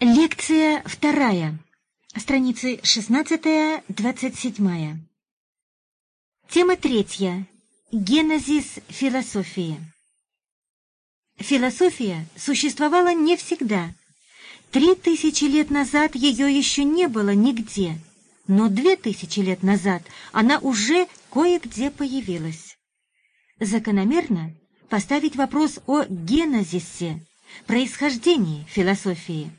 Лекция вторая. Страницы 16-27. Тема третья. Генезис философии. Философия существовала не всегда. Три тысячи лет назад ее еще не было нигде, но две тысячи лет назад она уже кое-где появилась. Закономерно поставить вопрос о генезисе, происхождении философии.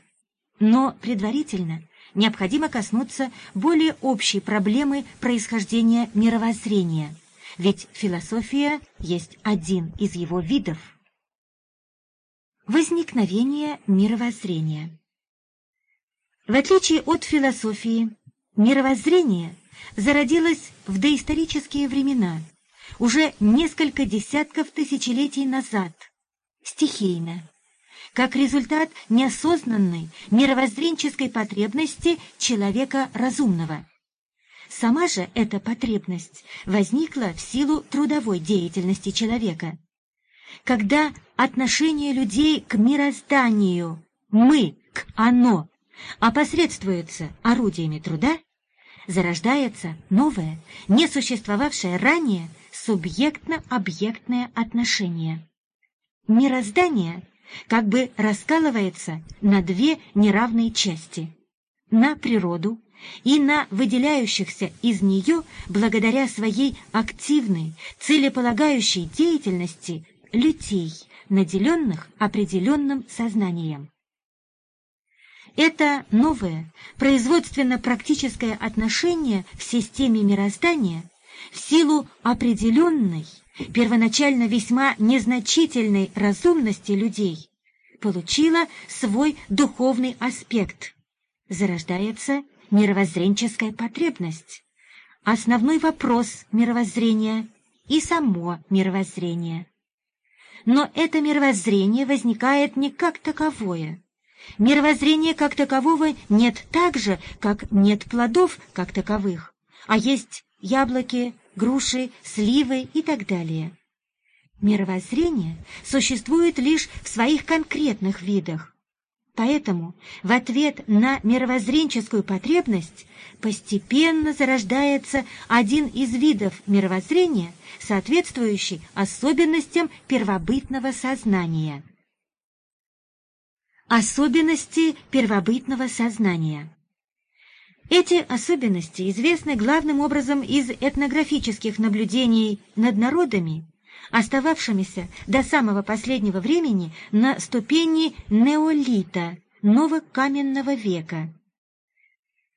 Но предварительно необходимо коснуться более общей проблемы происхождения мировоззрения, ведь философия есть один из его видов. Возникновение мировоззрения. В отличие от философии, мировоззрение зародилось в доисторические времена, уже несколько десятков тысячелетий назад, стихийно как результат неосознанной мировоззренческой потребности человека разумного. Сама же эта потребность возникла в силу трудовой деятельности человека. Когда отношение людей к мирозданию «мы» к «оно» опосредствуется орудиями труда, зарождается новое, не существовавшее ранее субъектно-объектное отношение. Мироздание как бы раскалывается на две неравные части – на природу и на выделяющихся из нее благодаря своей активной, целеполагающей деятельности людей, наделенных определенным сознанием. Это новое производственно-практическое отношение в системе мироздания в силу определенной, первоначально весьма незначительной разумности людей, получила свой духовный аспект. Зарождается мировоззренческая потребность, основной вопрос мировоззрения и само мировоззрение. Но это мировоззрение возникает не как таковое. Мировоззрения как такового нет так же, как нет плодов как таковых, а есть яблоки, груши, сливы и так далее. Мировоззрение существует лишь в своих конкретных видах. Поэтому в ответ на мировоззренческую потребность постепенно зарождается один из видов мировоззрения, соответствующий особенностям первобытного сознания. Особенности первобытного сознания эти особенности известны главным образом из этнографических наблюдений над народами, остававшимися до самого последнего времени на ступени неолита, новокаменного века.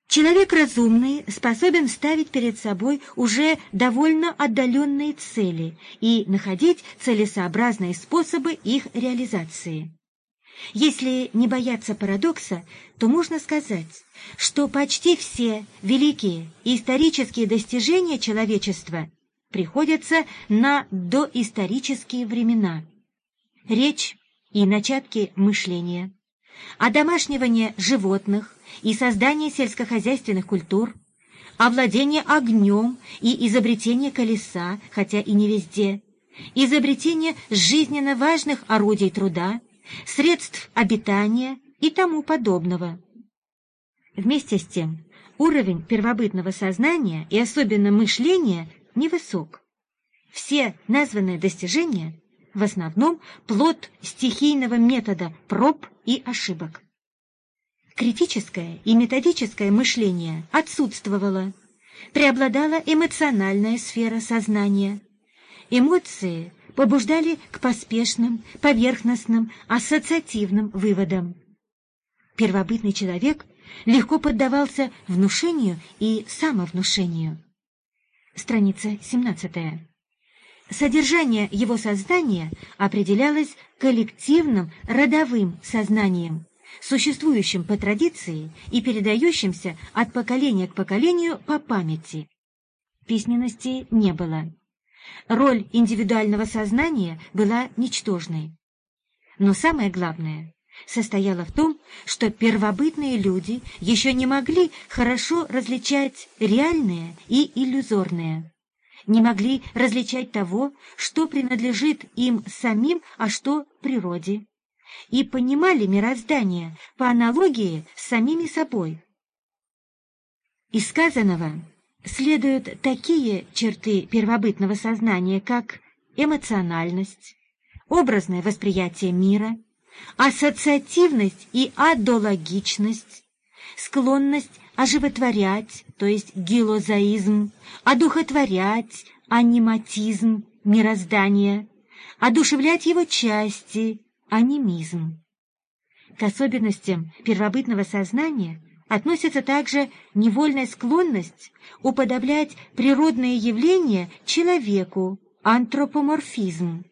Человек разумный способен ставить перед собой уже довольно отдаленные цели и находить целесообразные способы их реализации. Если не бояться парадокса, то можно сказать, что почти все великие исторические достижения человечества приходятся на доисторические времена. Речь и начатки мышления, одомашнивание животных и создание сельскохозяйственных культур, овладение огнем и изобретение колеса, хотя и не везде, изобретение жизненно важных орудий труда – средств обитания и тому подобного. Вместе с тем, уровень первобытного сознания и особенно мышления невысок. Все названные достижения в основном плод стихийного метода проб и ошибок. Критическое и методическое мышление отсутствовало, преобладала эмоциональная сфера сознания. Эмоции побуждали к поспешным, поверхностным, ассоциативным выводам. Первобытный человек легко поддавался внушению и самовнушению. Страница 17. Содержание его сознания определялось коллективным родовым сознанием, существующим по традиции и передающимся от поколения к поколению по памяти. Письменности не было. Роль индивидуального сознания была ничтожной. Но самое главное состояло в том, что первобытные люди еще не могли хорошо различать реальное и иллюзорное, не могли различать того, что принадлежит им самим, а что природе, и понимали мироздание по аналогии с самими собой. Из сказанного следуют такие черты первобытного сознания, как эмоциональность, образное восприятие мира, ассоциативность и адологичность, склонность оживотворять, то есть гилозаизм, одухотворять, аниматизм, мироздание, одушевлять его части, анимизм. К особенностям первобытного сознания относится также невольная склонность уподоблять природные явления человеку, антропоморфизм,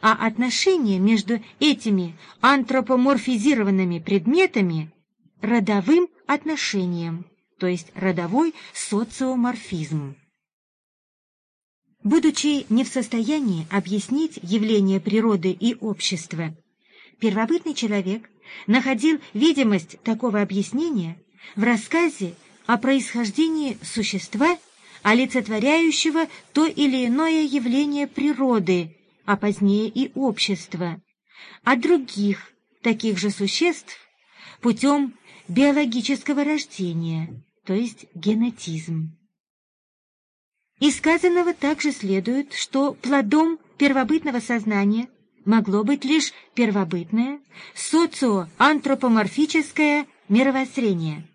а отношения между этими антропоморфизированными предметами родовым отношением, то есть родовой социоморфизм. Будучи не в состоянии объяснить явления природы и общества, первобытный человек находил видимость такого объяснения в рассказе о происхождении существа, олицетворяющего то или иное явление природы, а позднее и общества, а других таких же существ путем биологического рождения, то есть генетизм. Из сказанного также следует, что плодом первобытного сознания могло быть лишь первобытное социоантропоморфическое мировоззрение.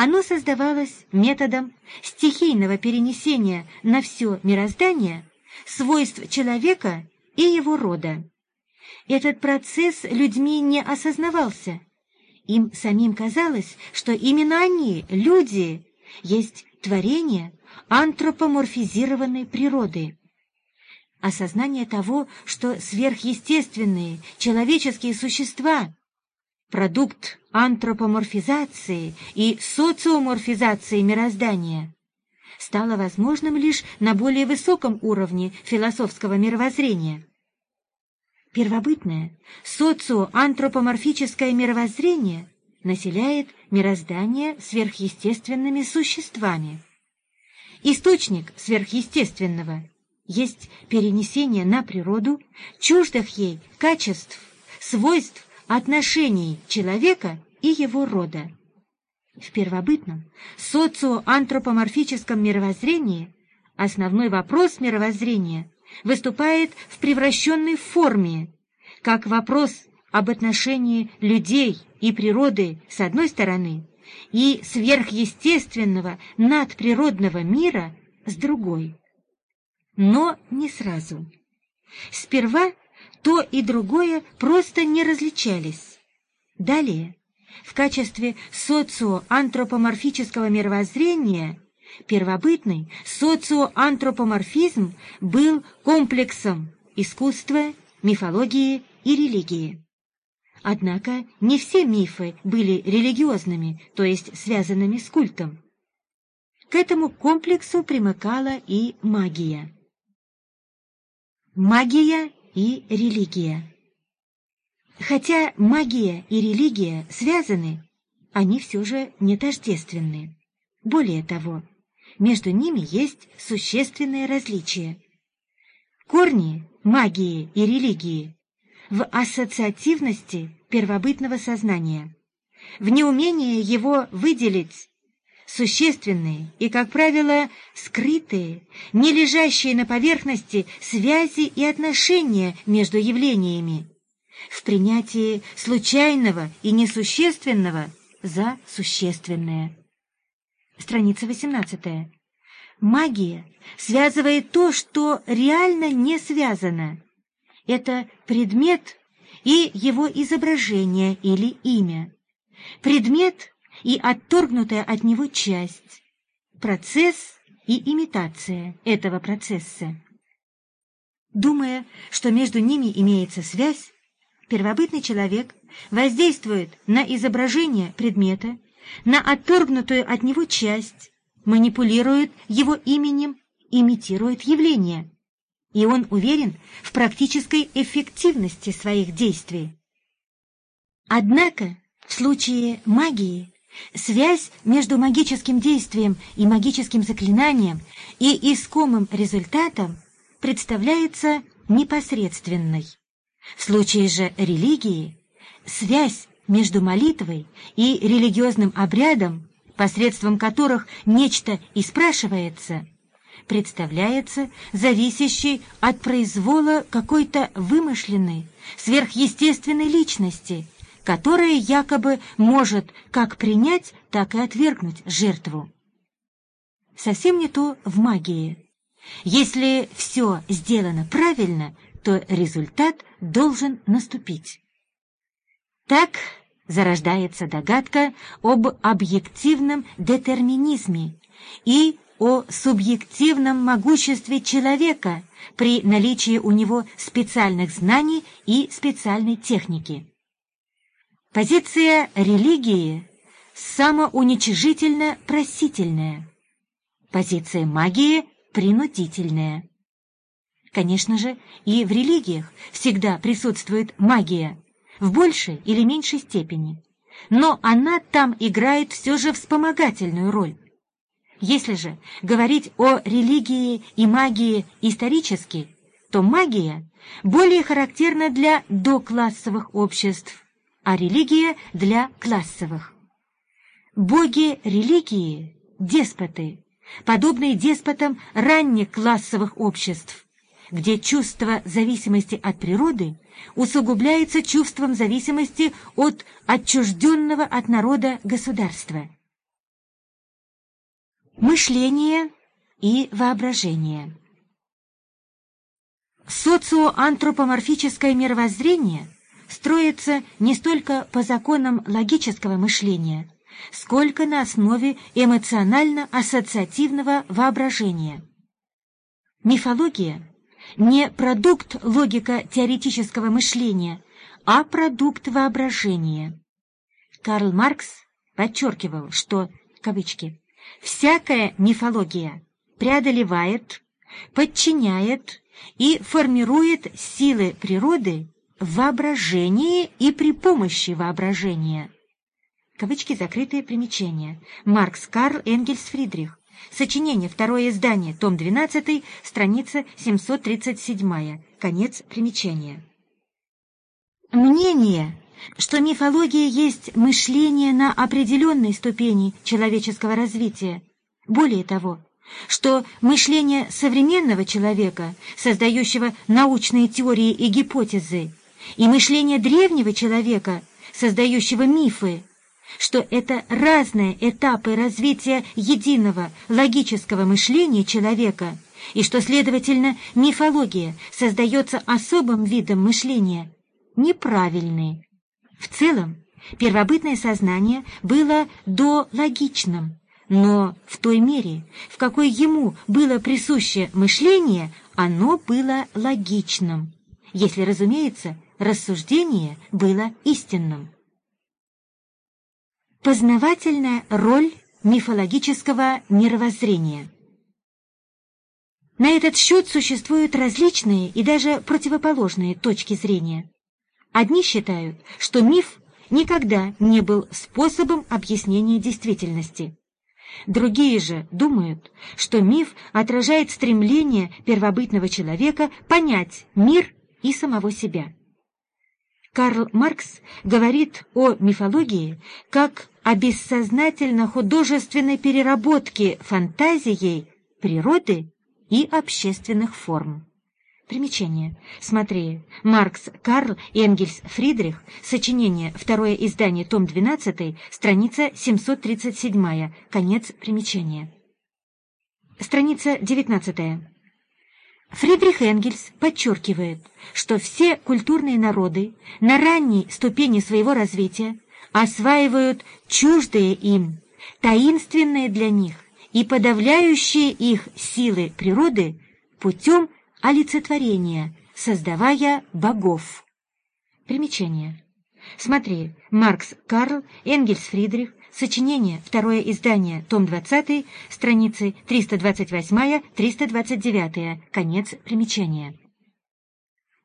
Оно создавалось методом стихийного перенесения на все мироздание свойств человека и его рода. Этот процесс людьми не осознавался. Им самим казалось, что именно они, люди, есть творение антропоморфизированной природы. Осознание того, что сверхъестественные человеческие существа – продукт антропоморфизации и социоморфизации мироздания – стало возможным лишь на более высоком уровне философского мировоззрения. Первобытное социоантропоморфическое мировоззрение населяет мироздание сверхъестественными существами. Источник сверхъестественного есть перенесение на природу чуждых ей качеств, свойств, отношений человека и его рода. В первобытном социоантропоморфическом мировоззрении основной вопрос мировоззрения выступает в превращенной форме, как вопрос об отношении людей и природы с одной стороны и сверхъестественного надприродного мира с другой. Но не сразу. Сперва то и другое просто не различались. Далее в качестве социоантропоморфического мировоззрения первобытный социоантропоморфизм был комплексом искусства, мифологии и религии. Однако не все мифы были религиозными, то есть связанными с культом. К этому комплексу примыкала и магия. Магия и религия Хотя магия и религия связаны, они все же не тождественны. Более того, между ними есть существенные различия. Корни магии и религии в ассоциативности первобытного сознания, в неумении его выделить существенные и, как правило, скрытые, не лежащие на поверхности связи и отношения между явлениями, в принятии случайного и несущественного за существенное. Страница 18. Магия связывает то, что реально не связано. Это предмет и его изображение или имя. Предмет и отторгнутая от него часть. Процесс и имитация этого процесса. Думая, что между ними имеется связь, первобытный человек воздействует на изображение предмета, на отторгнутую от него часть, манипулирует его именем, имитирует явление. И он уверен в практической эффективности своих действий. Однако в случае магии связь между магическим действием и магическим заклинанием и искомым результатом представляется непосредственной. В случае же религии связь между молитвой и религиозным обрядом, посредством которых нечто и спрашивается, представляется зависящей от произвола какой-то вымышленной, сверхъестественной личности, которая якобы может как принять, так и отвергнуть жертву. Совсем не то в магии. Если все сделано правильно, то результат должен наступить. Так зарождается догадка об объективном детерминизме и о субъективном могуществе человека при наличии у него специальных знаний и специальной техники. Позиция религии самоуничижительно-просительная. Позиция магии принудительная. Конечно же, и в религиях всегда присутствует магия, в большей или меньшей степени, но она там играет все же вспомогательную роль. Если же говорить о религии и магии исторически, то магия более характерна для доклассовых обществ, а религия для классовых. Боги религии – деспоты, подобные деспотам ранних классовых обществ, где чувство зависимости от природы усугубляется чувством зависимости от отчужденного от народа государства. Мышление и воображение Социоантропоморфическое мировоззрение строится не столько по законам логического мышления, сколько на основе эмоционально-ассоциативного воображения. Мифология – не продукт логико-теоретического мышления, а продукт воображения. Карл Маркс подчеркивал, что, кавычки, «всякая мифология преодолевает, подчиняет и формирует силы природы воображении и при помощи воображения». Кавычки закрытые примечания. Маркс Карл Энгельс Фридрих. Сочинение, второе издание, том 12, страница 737. Конец примечания. Мнение, что мифология есть мышление на определенной ступени человеческого развития. Более того, что мышление современного человека, создающего научные теории и гипотезы, и мышление древнего человека, создающего мифы, что это разные этапы развития единого логического мышления человека, и что, следовательно, мифология создается особым видом мышления, неправильные. В целом, первобытное сознание было дологичным, но в той мере, в какой ему было присуще мышление, оно было логичным, если, разумеется, рассуждение было истинным. Познавательная роль мифологического мировоззрения На этот счет существуют различные и даже противоположные точки зрения. Одни считают, что миф никогда не был способом объяснения действительности. Другие же думают, что миф отражает стремление первобытного человека понять мир и самого себя. Карл Маркс говорит о мифологии как о бессознательно-художественной переработке фантазией природы и общественных форм. Примечание. Смотри. Маркс, Карл, Энгельс, Фридрих. Сочинение. Второе издание. Том 12. Страница 737. Конец примечания. Страница 19. Фридрих Энгельс подчеркивает, что все культурные народы на ранней ступени своего развития осваивают чуждые им, таинственные для них и подавляющие их силы природы путем олицетворения, создавая богов. Примечание. Смотри, Маркс Карл, Энгельс Фридрих, Сочинение, второе издание, том 20, страницы 328-329, конец примечания.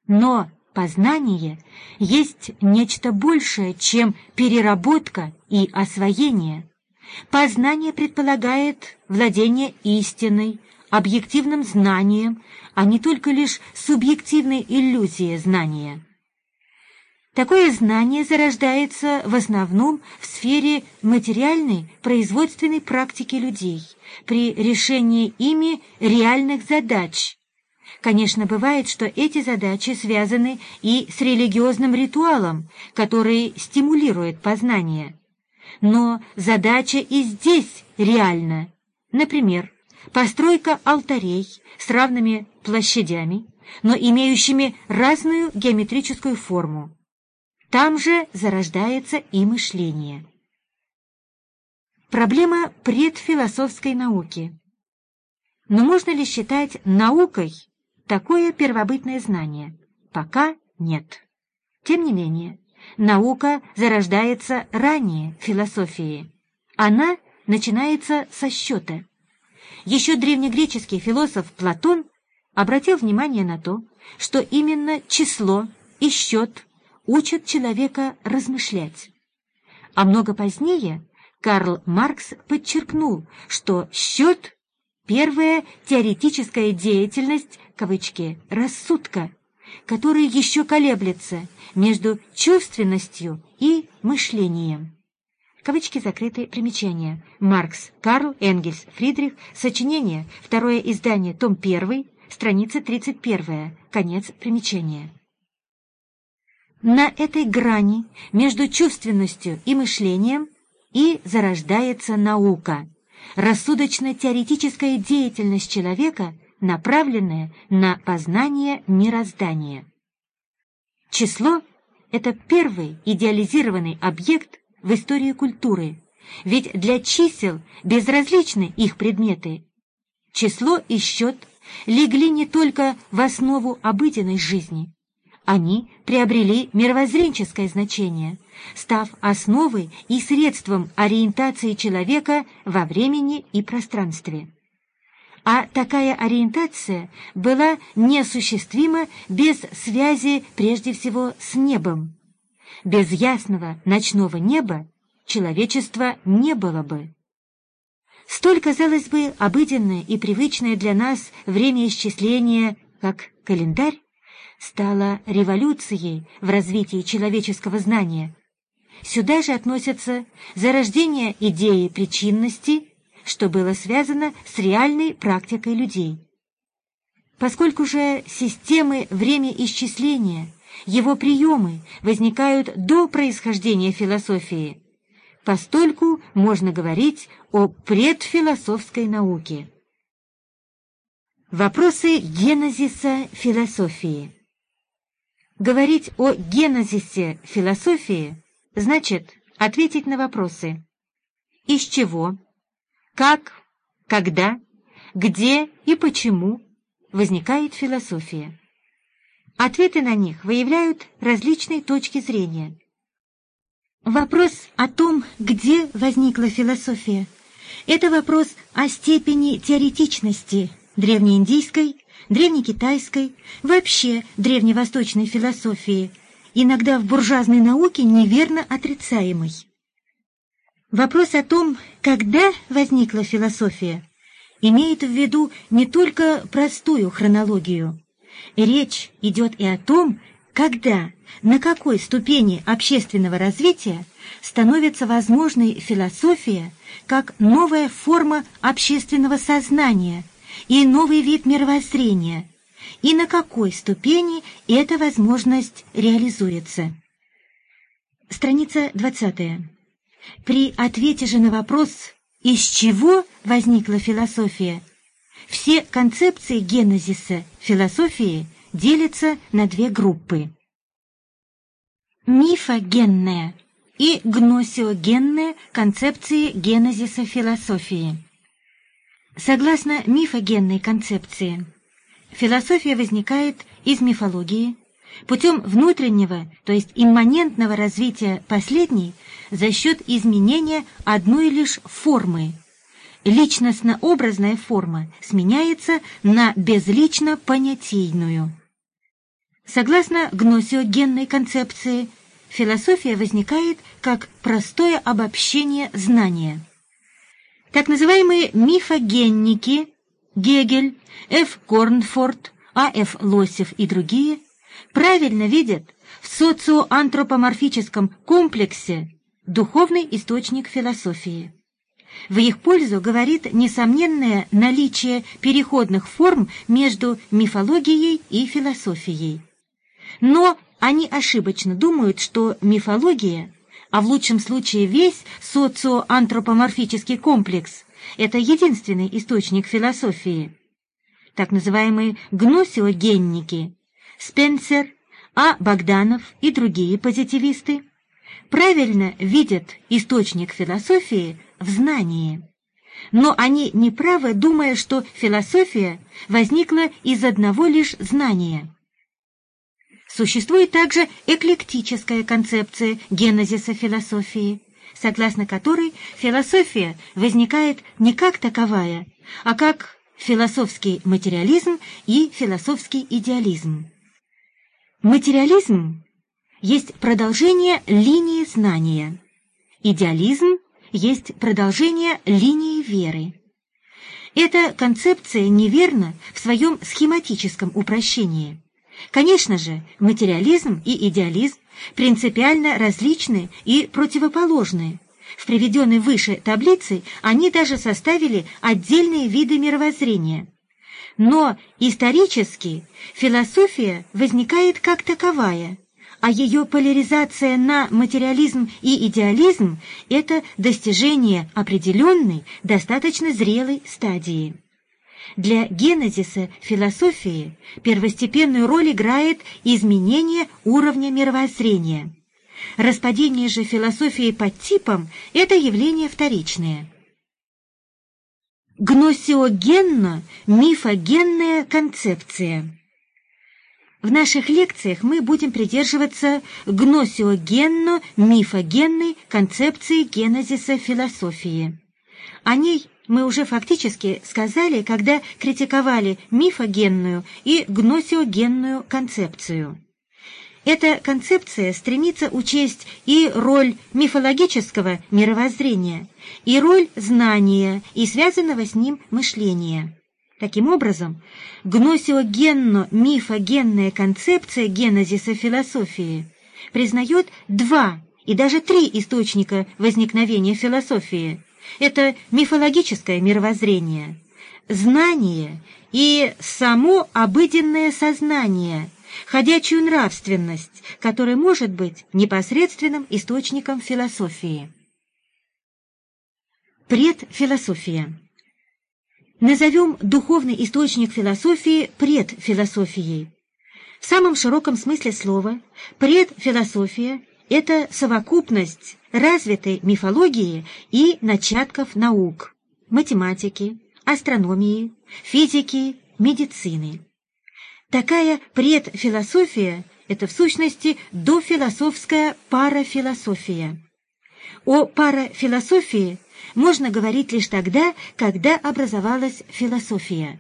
Но познание есть нечто большее, чем переработка и освоение. Познание предполагает владение истиной, объективным знанием, а не только лишь субъективной иллюзией знания. Такое знание зарождается в основном в сфере материальной производственной практики людей при решении ими реальных задач. Конечно, бывает, что эти задачи связаны и с религиозным ритуалом, который стимулирует познание. Но задача и здесь реальна. Например, постройка алтарей с равными площадями, но имеющими разную геометрическую форму. Там же зарождается и мышление. Проблема предфилософской науки. Но можно ли считать наукой такое первобытное знание? Пока нет. Тем не менее, наука зарождается ранее философии. Она начинается со счета. Еще древнегреческий философ Платон обратил внимание на то, что именно число и счет учат человека размышлять. А много позднее Карл Маркс подчеркнул, что счет — первая теоретическая деятельность, кавычки, рассудка, который еще колеблется между чувственностью и мышлением. Кавычки закрыты, примечания. Маркс, Карл, Энгельс, Фридрих, сочинение, второе издание, том 1, страница 31, конец примечания. На этой грани между чувственностью и мышлением и зарождается наука, рассудочно-теоретическая деятельность человека, направленная на познание мироздания. Число — это первый идеализированный объект в истории культуры, ведь для чисел безразличны их предметы. Число и счет легли не только в основу обыденной жизни, они приобрели мировоззренческое значение, став основой и средством ориентации человека во времени и пространстве. А такая ориентация была неосуществима без связи прежде всего с небом. Без ясного ночного неба человечества не было бы. Столь, казалось бы, обыденное и привычное для нас время исчисления, как календарь, стало революцией в развитии человеческого знания. Сюда же относятся зарождение идеи причинности, что было связано с реальной практикой людей. Поскольку же системы времяисчисления, его приемы возникают до происхождения философии, постольку можно говорить о предфилософской науке. Вопросы генезиса философии Говорить о генезисе философии значит ответить на вопросы. Из чего, как, когда, где? И почему? Возникает философия. Ответы на них выявляют различные точки зрения. Вопрос о том, где возникла философия, это вопрос о степени теоретичности древнеиндийской древнекитайской, вообще древневосточной философии, иногда в буржуазной науке неверно отрицаемой. Вопрос о том, когда возникла философия, имеет в виду не только простую хронологию. Речь идет и о том, когда, на какой ступени общественного развития становится возможной философия как новая форма общественного сознания – и новый вид мировоззрения, и на какой ступени эта возможность реализуется. Страница 20. При ответе же на вопрос «Из чего возникла философия?» все концепции генезиса философии делятся на две группы. Мифогенная и гносиогенная концепции генезиса философии. Согласно мифогенной концепции, философия возникает из мифологии путем внутреннего, то есть имманентного развития последней за счет изменения одной лишь формы. Личностно-образная форма сменяется на безлично-понятийную. Согласно гносиогенной концепции, философия возникает как простое обобщение знания – так называемые мифогенники Гегель, Ф. Корнфорд, А. Ф. Лосев и другие правильно видят, в социоантропоморфическом комплексе духовный источник философии. В их пользу говорит несомненное наличие переходных форм между мифологией и философией. Но они ошибочно думают, что мифология, а в лучшем случае весь социоантропоморфический комплекс, это единственный источник философии. Так называемые гносиогенники, Спенсер, А. Богданов и другие позитивисты правильно видят источник философии в знании. Но они неправы, думая, что философия возникла из одного лишь знания. Существует также эклектическая концепция генезиса философии, согласно которой философия возникает не как таковая, а как философский материализм и философский идеализм. Материализм есть продолжение линии знания. Идеализм есть продолжение линии веры. Эта концепция неверна в своем схематическом упрощении. Конечно же, материализм и идеализм принципиально различны и противоположны. В приведенной выше таблице они даже составили отдельные виды мировоззрения. Но исторически философия возникает как таковая – а ее поляризация на материализм и идеализм – это достижение определенной, достаточно зрелой стадии. Для генезиса философии первостепенную роль играет изменение уровня мировоззрения. Распадение же философии под типом – это явление вторичное. Гносиогенно-мифогенная концепция – в наших лекциях мы будем придерживаться гносиогенно-мифогенной концепции генезиса философии. О ней мы уже фактически сказали, когда критиковали мифогенную и гносиогенную концепцию. Эта концепция стремится учесть и роль мифологического мировоззрения, и роль знания и связанного с ним мышления. Таким образом, гносиогенно-мифогенная концепция генезиса философии признает два и даже три источника возникновения философии. Это мифологическое мировоззрение, знание и само обыденное сознание, ходячую нравственность, которая может быть непосредственным источником философии. Предфилософия Назовем духовный источник философии предфилософией. В самом широком смысле слова предфилософия – это совокупность развитой мифологии и начатков наук – математики, астрономии, физики, медицины. Такая предфилософия – это в сущности дофилософская парафилософия. О парафилософии можно говорить лишь тогда, когда образовалась философия.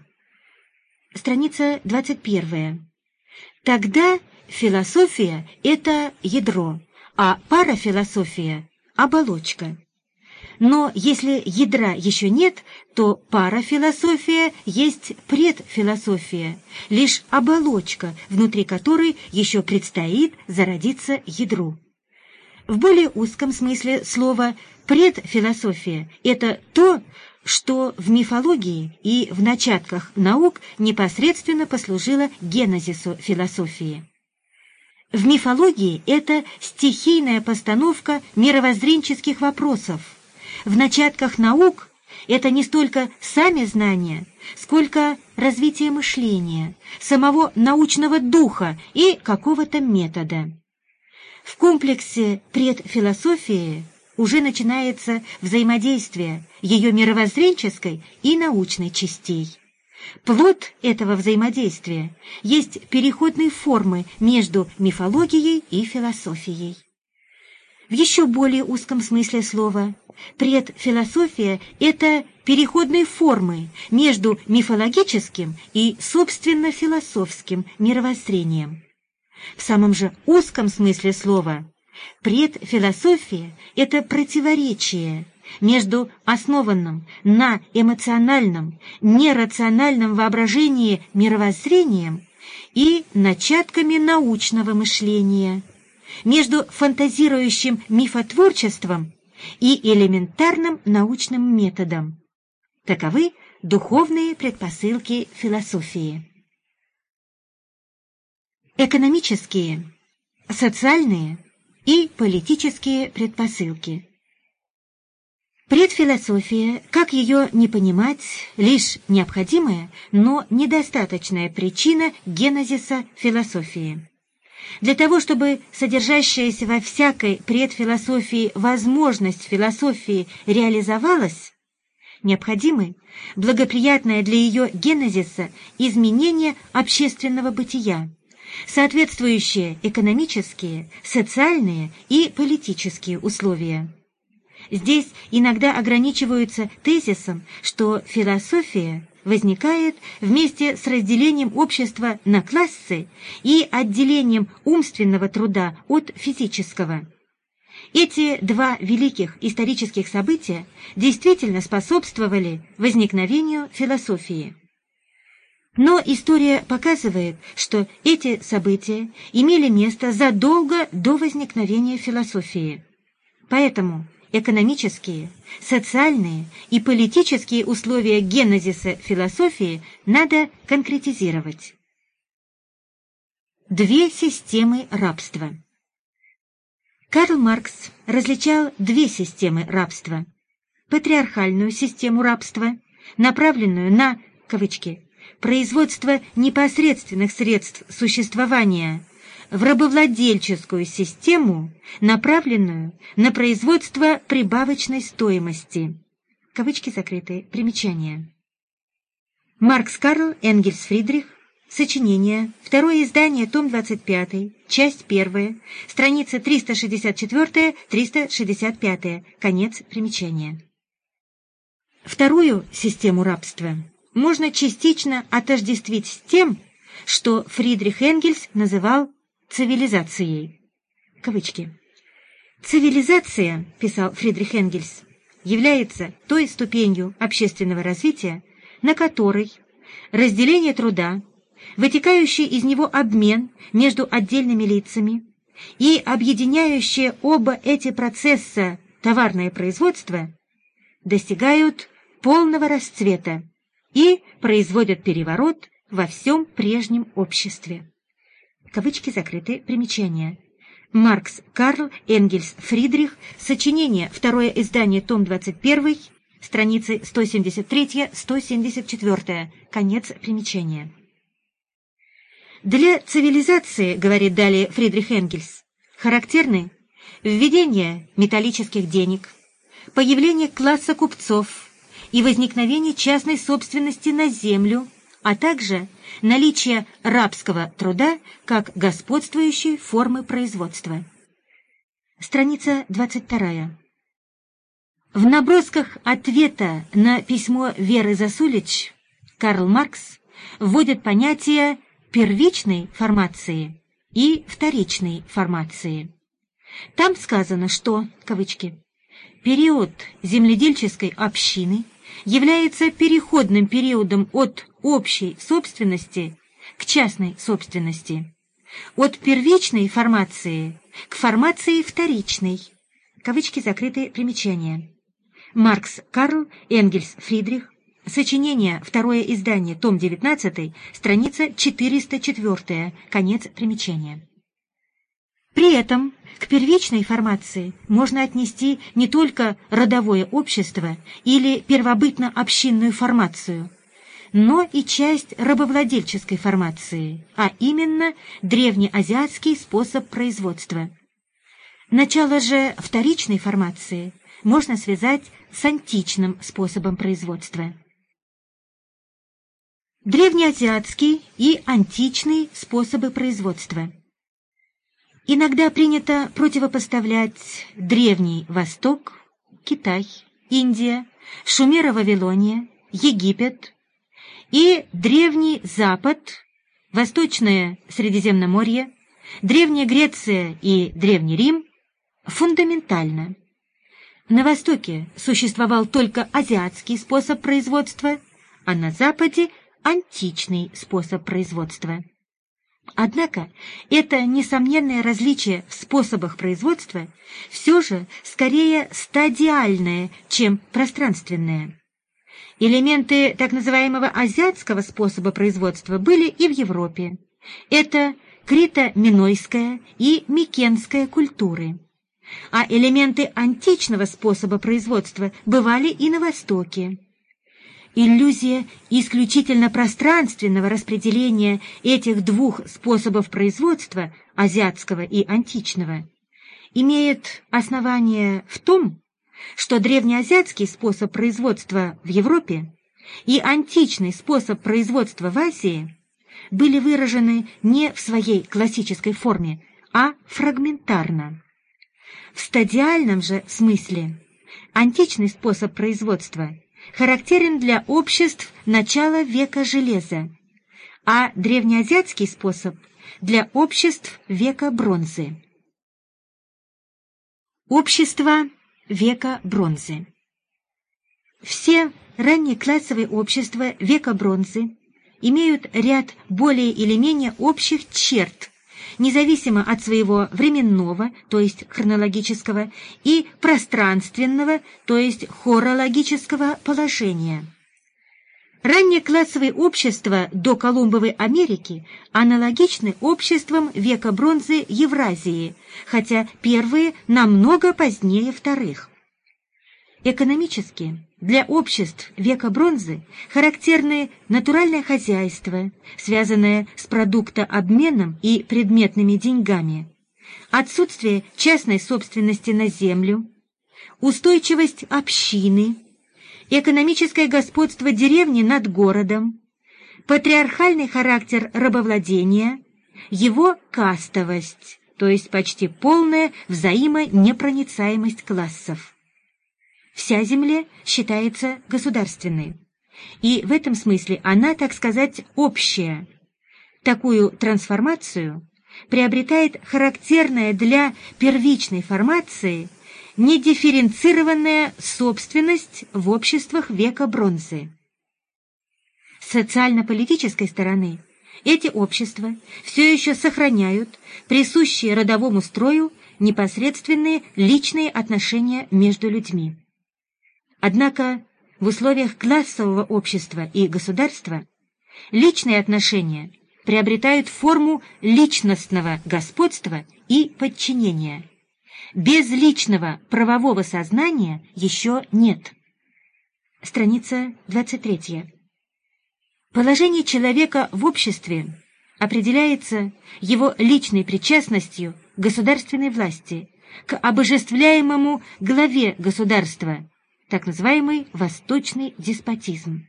Страница 21. Тогда философия – это ядро, а парафилософия – оболочка. Но если ядра еще нет, то парафилософия есть предфилософия, лишь оболочка, внутри которой еще предстоит зародиться ядру. В более узком смысле слова Предфилософия – это то, что в мифологии и в начатках наук непосредственно послужило генезису философии. В мифологии это стихийная постановка мировоззренческих вопросов. В начатках наук это не столько сами знания, сколько развитие мышления, самого научного духа и какого-то метода. В комплексе предфилософии уже начинается взаимодействие ее мировоззренческой и научной частей. Плод этого взаимодействия есть переходные формы между мифологией и философией. В еще более узком смысле слова предфилософия – это переходные формы между мифологическим и, собственно, философским мировоззрением. В самом же узком смысле слова Предфилософия – это противоречие между основанным на эмоциональном, нерациональном воображении мировоззрением и начатками научного мышления, между фантазирующим мифотворчеством и элементарным научным методом. Таковы духовные предпосылки философии. Экономические, социальные и политические предпосылки. Предфилософия, как ее не понимать, лишь необходимая, но недостаточная причина генезиса философии. Для того, чтобы содержащаяся во всякой предфилософии возможность философии реализовалась, необходимы благоприятное для ее генезиса изменение общественного бытия, соответствующие экономические, социальные и политические условия. Здесь иногда ограничиваются тезисом, что философия возникает вместе с разделением общества на классы и отделением умственного труда от физического. Эти два великих исторических события действительно способствовали возникновению философии. Но история показывает, что эти события имели место задолго до возникновения философии. Поэтому экономические, социальные и политические условия генезиса философии надо конкретизировать. Две системы рабства Карл Маркс различал две системы рабства. Патриархальную систему рабства, направленную на, кавычки, производство непосредственных средств существования – в рабовладельческую систему, направленную на производство прибавочной стоимости. Кавычки закрыты. Примечание. Маркс Карл Энгельс Фридрих. Сочинение. Второе издание. Том 25. Часть 1. Страница 364-365. Конец примечания. Вторую систему рабства можно частично отождествить с тем, что Фридрих Энгельс называл цивилизацией. Кавычки. «Цивилизация, — писал Фридрих Энгельс, — является той ступенью общественного развития, на которой разделение труда, вытекающий из него обмен между отдельными лицами и объединяющие оба эти процесса товарное производство, достигают полного расцвета и производят переворот во всем прежнем обществе. Кавычки закрыты. Примечание. Маркс Карл Энгельс Фридрих. Сочинение. Второе издание. Том 21. Страницы 173-174. Конец примечания. Для цивилизации, говорит далее Фридрих Энгельс, характерны введение металлических денег, появление класса купцов и возникновение частной собственности на землю, а также наличие рабского труда как господствующей формы производства. Страница 22. В набросках ответа на письмо Веры Засулич Карл Маркс вводит понятие первичной формации и вторичной формации. Там сказано, что, кавычки, период земледельческой общины является переходным периодом от общей собственности к частной собственности, от первичной формации к формации вторичной. Кавычки закрыты примечания. Маркс Карл, Энгельс Фридрих, Сочинение, второе издание, том 19, страница 404, конец примечания. При этом к первичной формации можно отнести не только родовое общество или первобытно-общинную формацию, но и часть рабовладельческой формации, а именно древнеазиатский способ производства. Начало же вторичной формации можно связать с античным способом производства. Древнеазиатский и античный способы производства – Иногда принято противопоставлять Древний Восток, Китай, Индия, Шумеро-Вавилония, Египет и Древний Запад, Восточное Средиземноморье, Древняя Греция и Древний Рим фундаментально. На Востоке существовал только азиатский способ производства, а на Западе – античный способ производства. Однако это несомненное различие в способах производства все же скорее стадиальное, чем пространственное. Элементы так называемого азиатского способа производства были и в Европе. Это крито-минойская и микенская культуры. А элементы античного способа производства бывали и на Востоке. Иллюзия исключительно пространственного распределения этих двух способов производства, азиатского и античного, имеет основание в том, что древнеазиатский способ производства в Европе и античный способ производства в Азии были выражены не в своей классической форме, а фрагментарно. В стадиальном же смысле античный способ производства характерен для обществ начала века железа, а древнеазиатский способ – для обществ века бронзы. Общество века бронзы Все ранние классовые общества века бронзы имеют ряд более или менее общих черт независимо от своего временного, то есть хронологического, и пространственного, то есть хорологического положения. Ранние классовые общества до Колумбовой Америки аналогичны обществам века бронзы Евразии, хотя первые намного позднее вторых. Экономически для обществ века бронзы характерны натуральное хозяйство, связанное с продуктообменом и предметными деньгами, отсутствие частной собственности на землю, устойчивость общины, экономическое господство деревни над городом, патриархальный характер рабовладения, его кастовость, то есть почти полная взаимонепроницаемость классов. Вся земля считается государственной. И в этом смысле она, так сказать, общая. Такую трансформацию приобретает характерная для первичной формации недифференцированная собственность в обществах века бронзы. С социально-политической стороны эти общества все еще сохраняют присущие родовому строю непосредственные личные отношения между людьми. Однако в условиях классового общества и государства личные отношения приобретают форму личностного господства и подчинения. Без личного правового сознания еще нет. Страница 23. Положение человека в обществе определяется его личной причастностью к государственной власти, к обожествляемому главе государства, так называемый восточный деспотизм.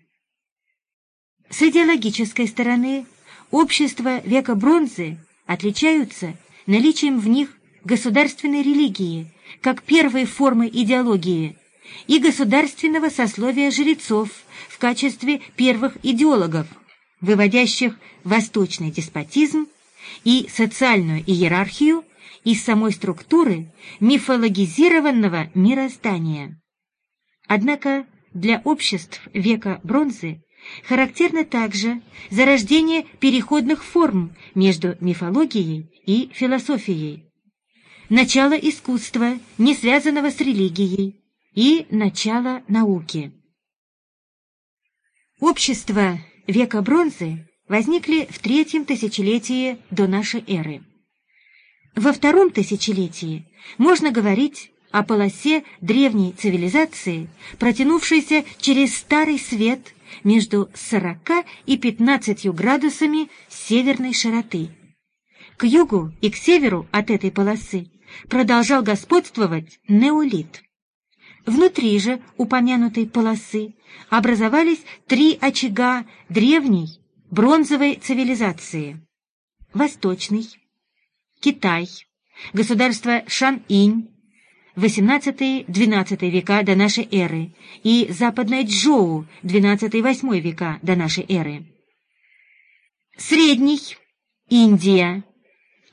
С идеологической стороны общества века бронзы отличаются наличием в них государственной религии, как первой формы идеологии, и государственного сословия жрецов в качестве первых идеологов, выводящих восточный деспотизм и социальную иерархию из самой структуры мифологизированного мироздания. Однако для обществ века бронзы характерно также зарождение переходных форм между мифологией и философией, начало искусства, не связанного с религией, и начало науки. Общества века бронзы возникли в третьем тысячелетии до нашей эры. Во втором тысячелетии можно говорить о полосе древней цивилизации, протянувшейся через Старый Свет между 40 и 15 градусами северной широты. К югу и к северу от этой полосы продолжал господствовать неолит. Внутри же упомянутой полосы образовались три очага древней бронзовой цивилизации. Восточный, Китай, государство Шан-Инь, XVIII-XII века до нашей эры и Западная Джоу XII-VIII века до нашей эры. Средний – Индия,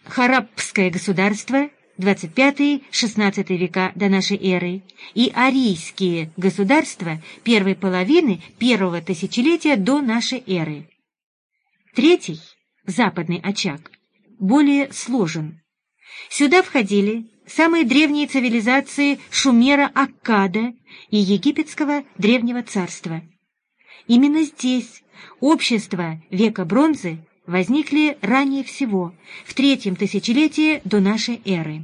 Харабское государство XXV-XVI века до нашей эры и арийские государства первой половины первого тысячелетия до нашей эры. Третий западный очаг, более сложен. Сюда входили самые древние цивилизации Шумера-Аккада и египетского древнего царства. Именно здесь общества века бронзы возникли ранее всего, в третьем тысячелетии до нашей эры.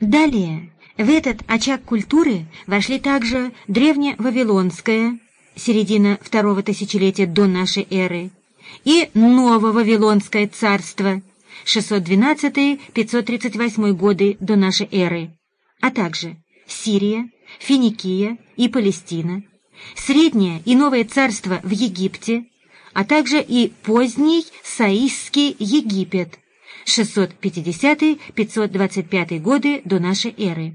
Далее. В этот очаг культуры вошли также древневавилонская, середина второго тысячелетия до нашей эры, и нововавилонское царство, 612-538 годы до нашей эры, а также Сирия, Финикия и Палестина, Среднее и Новое царство в Египте, а также и поздний Саисский Египет, 650-525 годы до нашей эры.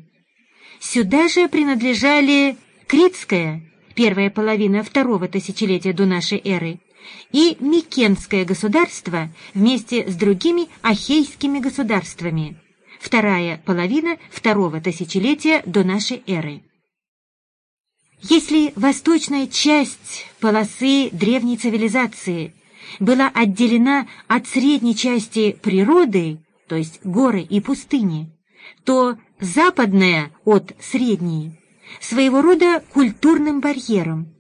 Сюда же принадлежали Критская, первая половина второго тысячелетия до нашей эры, и Микенское государство вместе с другими ахейскими государствами, вторая половина второго тысячелетия до нашей эры. Если восточная часть полосы древней цивилизации была отделена от средней части природы, то есть горы и пустыни, то западная от средней своего рода культурным барьером,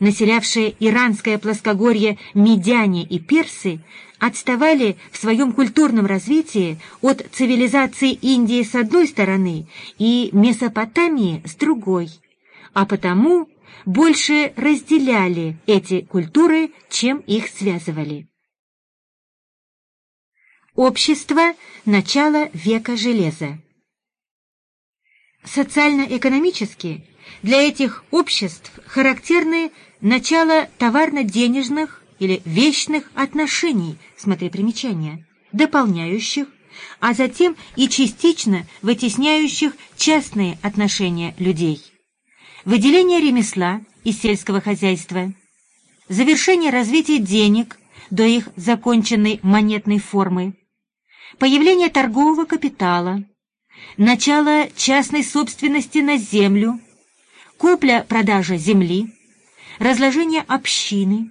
населявшие иранское плоскогорье медяне и персы, отставали в своем культурном развитии от цивилизации Индии с одной стороны и Месопотамии с другой, а потому больше разделяли эти культуры, чем их связывали. Общество начала века железа Социально-экономически для этих обществ характерны начало товарно-денежных или вечных отношений, смотри примечания, дополняющих, а затем и частично вытесняющих частные отношения людей. Выделение ремесла из сельского хозяйства, завершение развития денег до их законченной монетной формы, появление торгового капитала, начало частной собственности на землю, купля-продажа земли, разложение общины,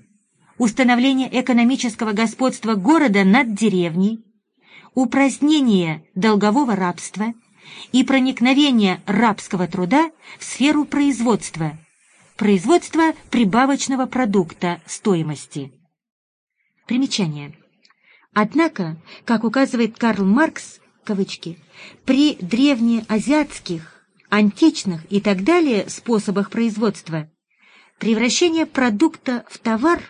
установление экономического господства города над деревней, упразднение долгового рабства и проникновение рабского труда в сферу производства, производства прибавочного продукта стоимости. Примечание. Однако, как указывает Карл Маркс, кавычки, при древнеазиатских, античных и так далее способах производства превращение продукта в товар,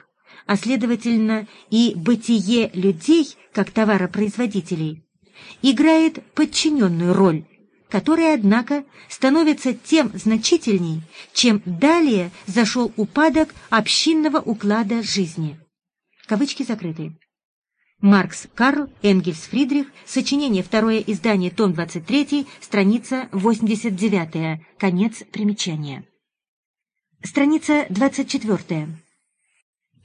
а следовательно и бытие людей как товаропроизводителей, играет подчиненную роль, которая, однако, становится тем значительней, чем далее зашел упадок общинного уклада жизни. Кавычки закрыты. Маркс Карл, Энгельс Фридрих, сочинение, второе издание, том 23, страница 89, конец примечания. Страница 24.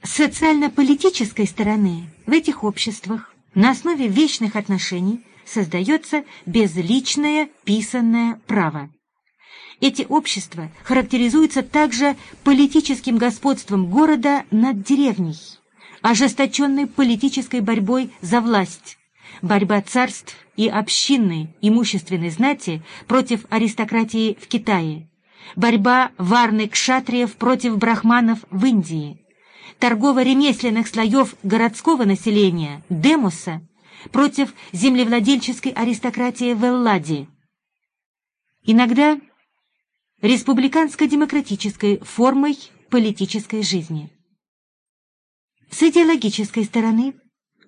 С социально-политической стороны в этих обществах на основе вечных отношений создается безличное писанное право. Эти общества характеризуются также политическим господством города над деревней, ожесточенной политической борьбой за власть, борьба царств и общинной имущественной знати против аристократии в Китае, борьба варны кшатриев против брахманов в Индии, торгово-ремесленных слоев городского населения, демоса, против землевладельческой аристократии в Элладе. Иногда республиканско-демократической формой политической жизни. С идеологической стороны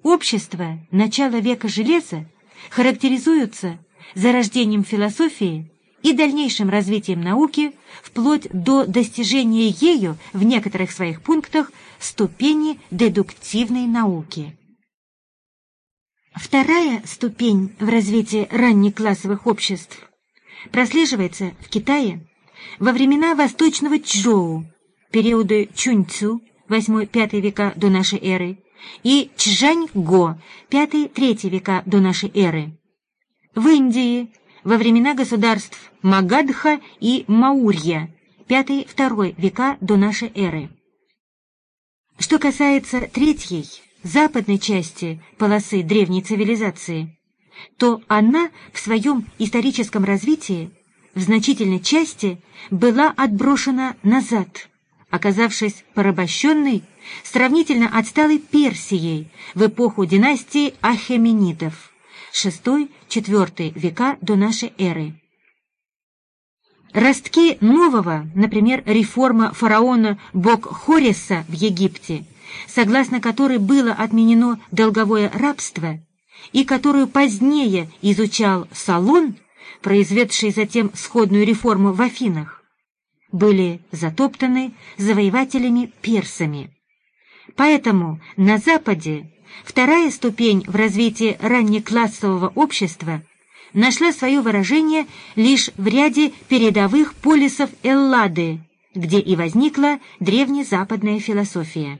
общество начала века железа характеризуются зарождением философии и дальнейшим развитием науки вплоть до достижения ею в некоторых своих пунктах ступени дедуктивной науки. Вторая ступень в развитии раннеклассовых обществ прослеживается в Китае во времена Восточного Чжоу, периоды Чуньцу, 8-5 века до нашей эры, и Чжань-Го, 5-3 века до нашей эры. В Индии во времена государств Магадха и Маурья, 5-2 века до нашей эры. Что касается третьей, западной части полосы древней цивилизации, то она в своем историческом развитии в значительной части была отброшена назад, оказавшись порабощенной сравнительно отсталой Персией в эпоху династии Ахеменидов VI-IV века до нашей эры. Ростки нового, например, реформа фараона Бог-Хориса в Египте, согласно которой было отменено долговое рабство, и которую позднее изучал Салон, произведший затем сходную реформу в Афинах, были затоптаны завоевателями-персами. Поэтому на Западе вторая ступень в развитии раннеклассового общества нашла свое выражение лишь в ряде передовых полисов Эллады, где и возникла древнезападная философия.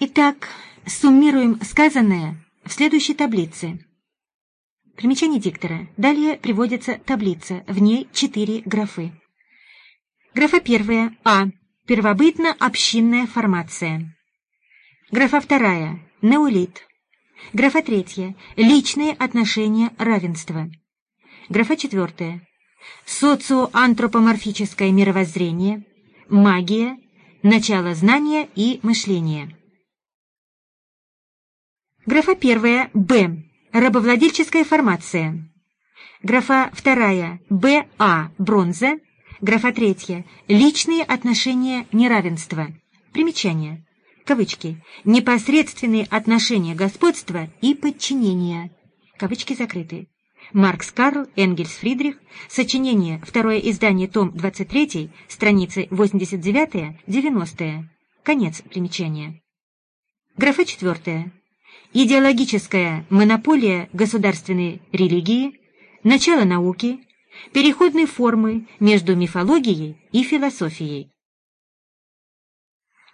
Итак, суммируем сказанное в следующей таблице. Примечание диктора. Далее приводится таблица, в ней четыре графы. Графа первая А. Первобытно-общинная формация. Графа вторая – неолит. Графа третья – личные отношения равенства. Графа четвертая – социоантропоморфическое мировоззрение, магия, начало знания и мышления. Графа первая – Б. Рабовладельческая формация. Графа вторая – Б.А. Бронза. Графа третья – личные отношения неравенства. Примечание кавычки, непосредственные отношения господства и подчинения, кавычки закрыты. Маркс Карл, Энгельс Фридрих, сочинение, второе издание, том 23, страницы 89-90, конец примечания. Графа четвертая. Идеологическая монополия государственной религии, начало науки, переходные формы между мифологией и философией.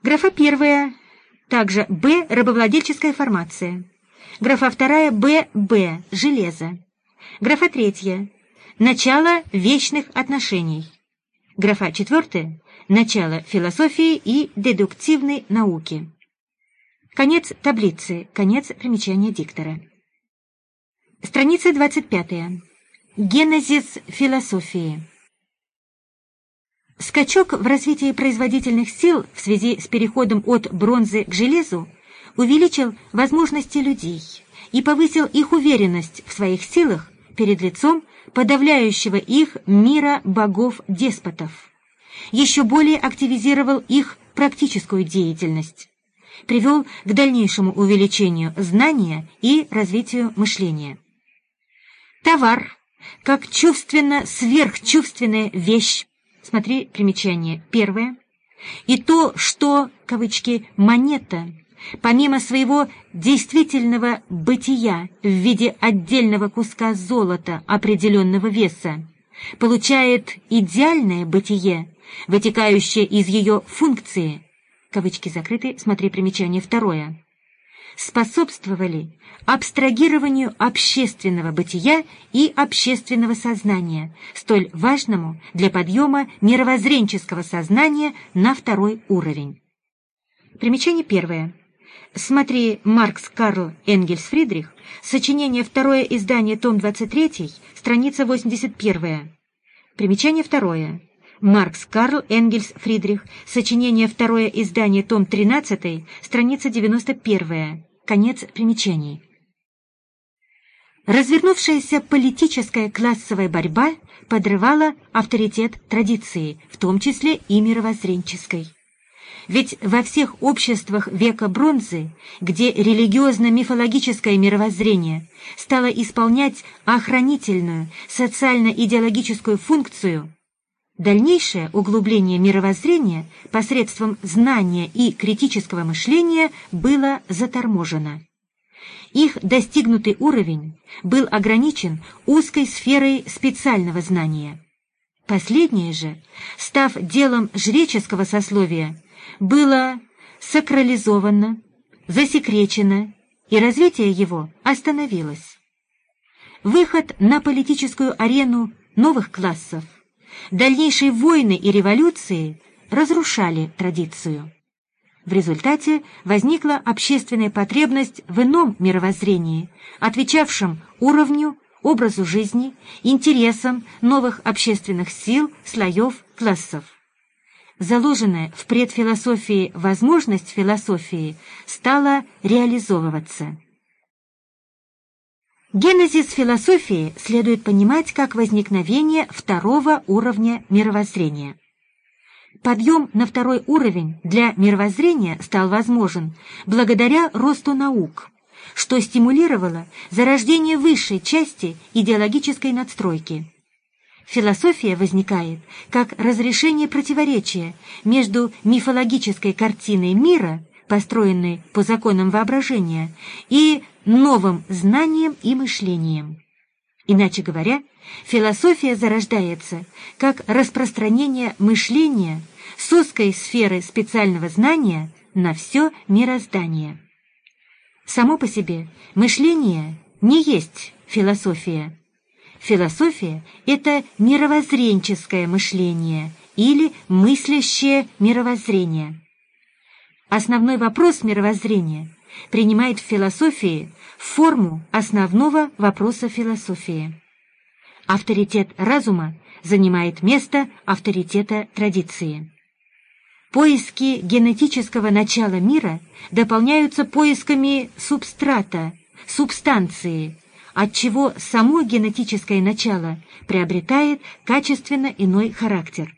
Графа первая также Б – рабовладельческая формация. Графа вторая – Б, Б – железо. Графа третья – начало вечных отношений. Графа четвертая – начало философии и дедуктивной науки. Конец таблицы, конец примечания диктора. Страница 25. Генезис философии. Скачок в развитии производительных сил в связи с переходом от бронзы к железу увеличил возможности людей и повысил их уверенность в своих силах перед лицом подавляющего их мира богов-деспотов. Еще более активизировал их практическую деятельность. Привел к дальнейшему увеличению знания и развитию мышления. Товар, как чувственно-сверхчувственная вещь, Смотри примечание. Первое. И то, что, кавычки, монета, помимо своего действительного бытия в виде отдельного куска золота определенного веса, получает идеальное бытие, вытекающее из ее функции, кавычки закрыты, смотри примечание второе, способствовали абстрагированию общественного бытия и общественного сознания, столь важному для подъема мировоззренческого сознания на второй уровень. Примечание первое. Смотри Маркс Карл Энгельс Фридрих, сочинение второе издание, том 23, страница 81. Примечание второе. Маркс Карл Энгельс Фридрих, сочинение второе издание, том 13, страница 91. Конец примечаний. Развернувшаяся политическая классовая борьба подрывала авторитет традиции, в том числе и мировоззренческой. Ведь во всех обществах века бронзы, где религиозно-мифологическое мировоззрение стало исполнять охранительную социально-идеологическую функцию, дальнейшее углубление мировоззрения посредством знания и критического мышления было заторможено. Их достигнутый уровень был ограничен узкой сферой специального знания. Последнее же, став делом жреческого сословия, было сакрализовано, засекречено, и развитие его остановилось. Выход на политическую арену новых классов, дальнейшие войны и революции разрушали традицию. В результате возникла общественная потребность в ином мировоззрении, отвечавшем уровню, образу жизни, интересам новых общественных сил, слоев, классов. Заложенная в предфилософии возможность философии стала реализовываться. Генезис философии следует понимать как возникновение второго уровня мировоззрения. Подъем на второй уровень для мировоззрения стал возможен благодаря росту наук, что стимулировало зарождение высшей части идеологической надстройки. Философия возникает как разрешение противоречия между мифологической картиной мира, построенной по законам воображения, и новым знанием и мышлением. Иначе говоря, философия зарождается как распространение мышления с узкой сферы специального знания на все мироздание. Само по себе мышление не есть философия. Философия — это мировоззренческое мышление или мыслящее мировоззрение. Основной вопрос мировоззрения принимает в философии форму основного вопроса философии. Авторитет разума занимает место авторитета традиции. Поиски генетического начала мира дополняются поисками субстрата, субстанции, отчего само генетическое начало приобретает качественно иной характер.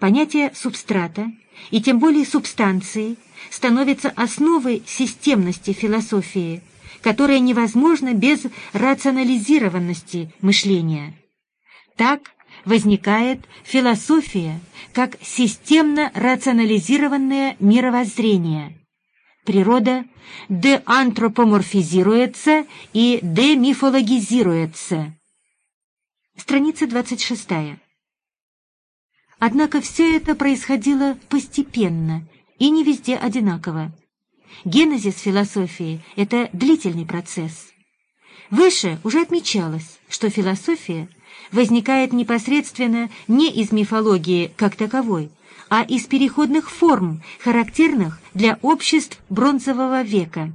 Понятие субстрата и тем более субстанции становится основой системности философии, которая невозможна без рационализированности мышления. Так возникает философия как системно рационализированное мировоззрение. Природа деантропоморфизируется и демифологизируется. Страница 26. Однако все это происходило постепенно и не везде одинаково. Генезис философии — это длительный процесс. Выше уже отмечалось, что философия возникает непосредственно не из мифологии как таковой, а из переходных форм, характерных для обществ бронзового века.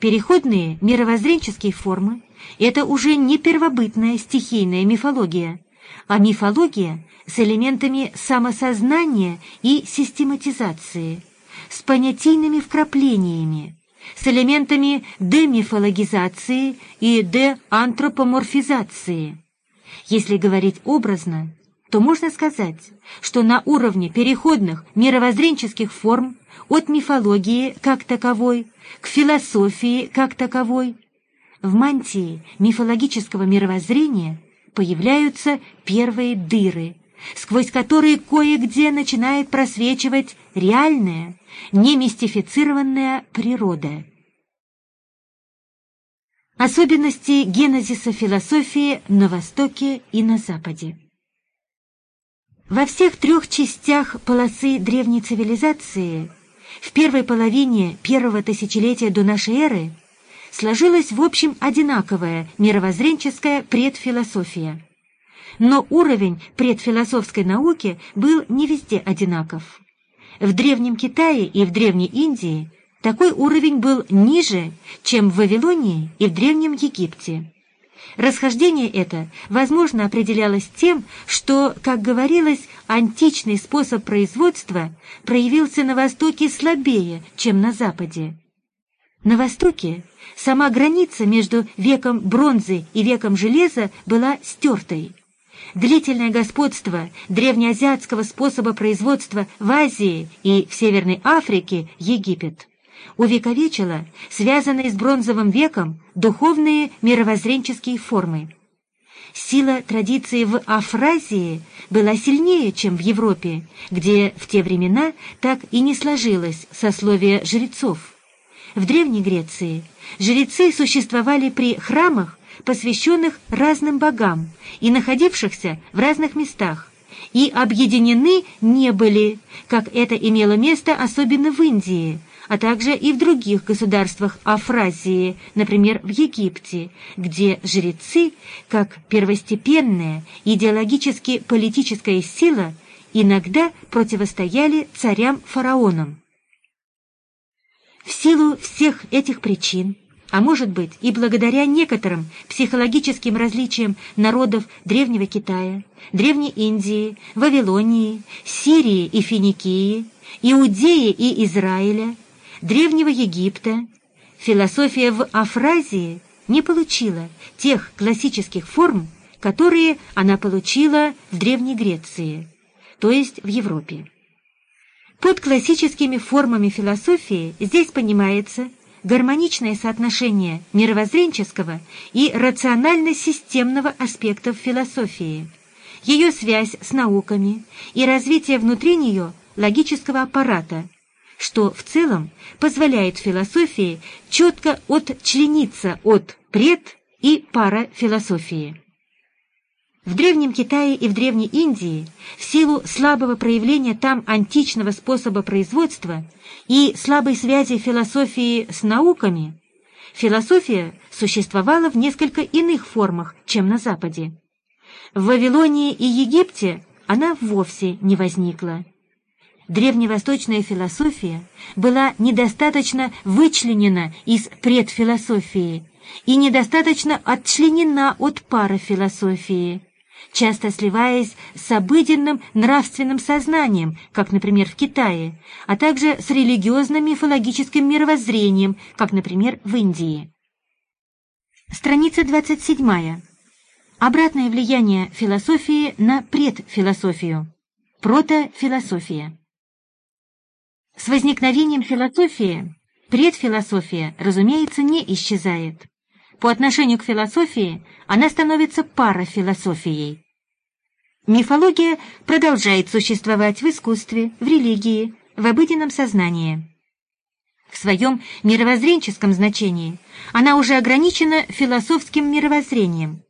Переходные мировоззренческие формы — это уже не первобытная стихийная мифология, а мифология с элементами самосознания и систематизации, с понятийными вкраплениями, с элементами демифологизации и деантропоморфизации. Если говорить образно, то можно сказать, что на уровне переходных мировоззренческих форм от мифологии как таковой к философии как таковой в мантии мифологического мировоззрения появляются первые дыры, сквозь которые кое-где начинает просвечивать реальная, немистифицированная природа. Особенности генезиса философии на Востоке и на Западе. Во всех трех частях полосы древней цивилизации в первой половине первого тысячелетия до нашей эры сложилась в общем одинаковая мировоззренческая предфилософия. Но уровень предфилософской науки был не везде одинаков. В Древнем Китае и в Древней Индии такой уровень был ниже, чем в Вавилонии и в Древнем Египте. Расхождение это, возможно, определялось тем, что, как говорилось, античный способ производства проявился на Востоке слабее, чем на Западе. На Востоке сама граница между веком бронзы и веком железа была стертой. Длительное господство древнеазиатского способа производства в Азии и в Северной Африке, Египет, увековечило связанные с бронзовым веком духовные мировоззренческие формы. Сила традиции в Афразии была сильнее, чем в Европе, где в те времена так и не сложилось сословие жрецов. В Древней Греции жрецы существовали при храмах, посвященных разным богам и находившихся в разных местах, и объединены не были, как это имело место особенно в Индии, а также и в других государствах Афразии, например, в Египте, где жрецы, как первостепенная идеологически-политическая сила, иногда противостояли царям-фараонам. В силу всех этих причин, а может быть и благодаря некоторым психологическим различиям народов Древнего Китая, Древней Индии, Вавилонии, Сирии и Финикии, Иудеи и Израиля, Древнего Египта, философия в Афразии не получила тех классических форм, которые она получила в Древней Греции, то есть в Европе. Под классическими формами философии здесь понимается гармоничное соотношение мировоззренческого и рационально-системного аспектов философии, ее связь с науками и развитие внутри нее логического аппарата, что в целом позволяет философии четко отчлениться от пред- и парафилософии. В Древнем Китае и в Древней Индии в силу слабого проявления там античного способа производства и слабой связи философии с науками, философия существовала в несколько иных формах, чем на Западе. В Вавилонии и Египте она вовсе не возникла. Древневосточная философия была недостаточно вычленена из предфилософии и недостаточно отчленена от парафилософии часто сливаясь с обыденным нравственным сознанием, как, например, в Китае, а также с религиозным мифологическим мировоззрением, как, например, в Индии. Страница 27. Обратное влияние философии на предфилософию. Протофилософия. С возникновением философии предфилософия, разумеется, не исчезает. По отношению к философии она становится парафилософией. Мифология продолжает существовать в искусстве, в религии, в обыденном сознании. В своем мировоззренческом значении она уже ограничена философским мировоззрением.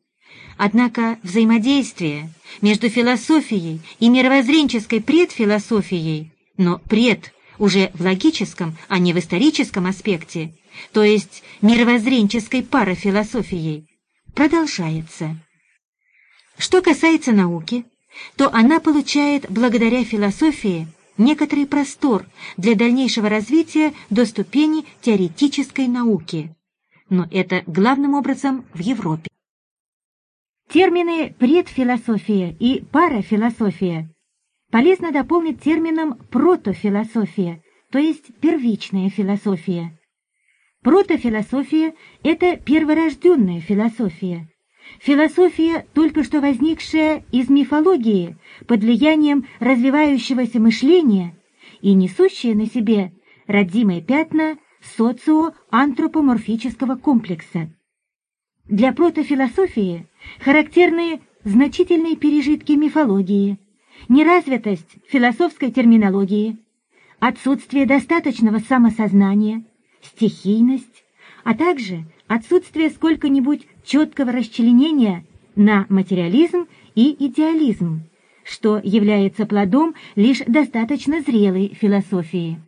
Однако взаимодействие между философией и мировоззренческой предфилософией, но пред уже в логическом, а не в историческом аспекте, то есть мировоззренческой парафилософией, продолжается. Что касается науки, то она получает благодаря философии некоторый простор для дальнейшего развития до ступени теоретической науки, но это главным образом в Европе. Термины предфилософия и парафилософия полезно дополнить термином протофилософия, то есть первичная философия. Протофилософия – это перворожденная философия. Философия, только что возникшая из мифологии под влиянием развивающегося мышления и несущая на себе родимые пятна социоантропоморфического комплекса. Для протофилософии характерны значительные пережитки мифологии, неразвитость философской терминологии, отсутствие достаточного самосознания – стихийность, а также отсутствие сколько-нибудь четкого расчленения на материализм и идеализм, что является плодом лишь достаточно зрелой философии.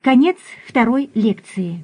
Конец второй лекции.